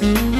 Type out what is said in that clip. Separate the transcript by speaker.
Speaker 1: Mm-hmm.